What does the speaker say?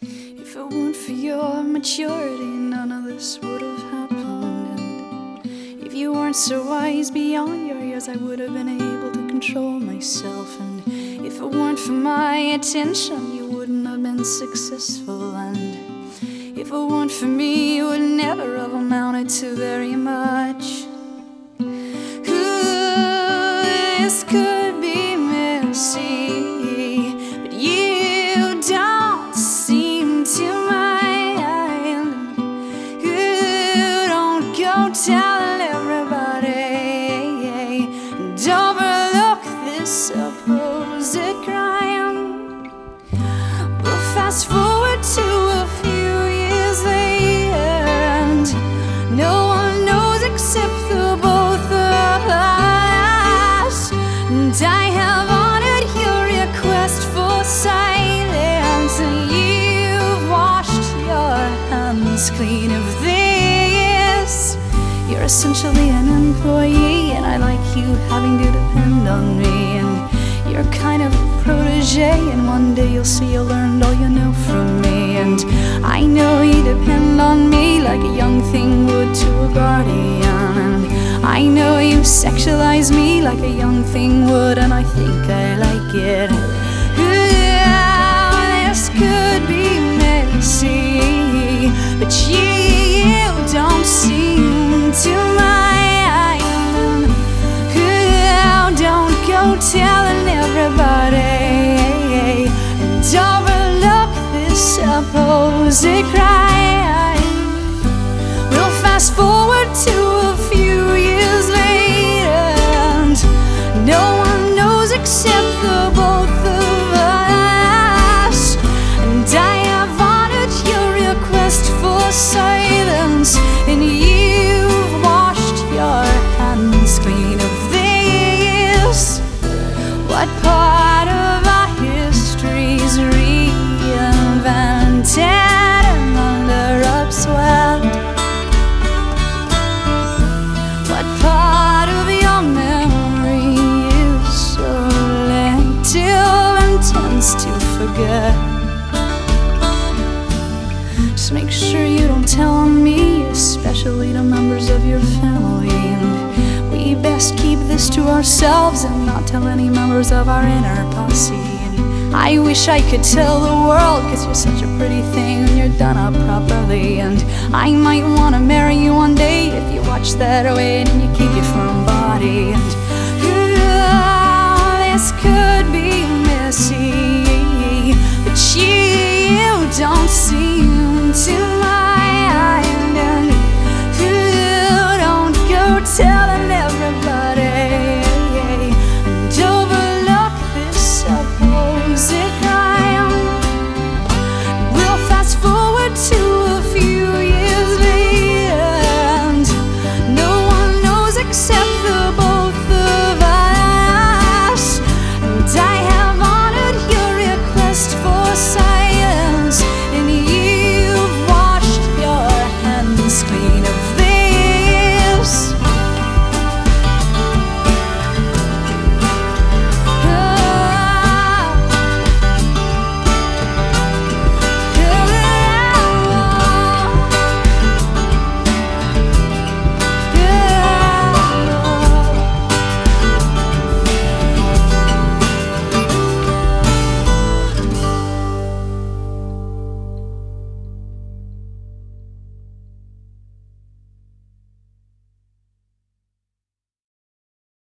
If it weren't for your maturity, none of this would have happened. And if you weren't so wise beyond your years, I would have been able to control myself. And if it weren't for my attention, you wouldn't have been successful. And if it weren't for me, you would never have amounted to very much. Who is could supposed crime. We'll fast forward to a few years later, and no one knows except the both of us. And I have honored your request for silence, and you've washed your hands clean of this. You're essentially an employee, and I like you having to depend on me. You're kind of a protege, and one day you'll see you learned all you know from me. And I know you depend on me like a young thing would to a guardian. And I know you sexualize me like a young thing would, and I think I like it. Ooh, this could be messy, but you don't seem to mind. Ooh, don't go supposed crime. Your family. And we best keep this to ourselves and not tell any members of our inner posse. And I wish I could tell the world, cause you're such a pretty thing when you're done up properly. And I might wanna marry you one day if you watch that weight and you keep your firm body. And ooh, this could be messy,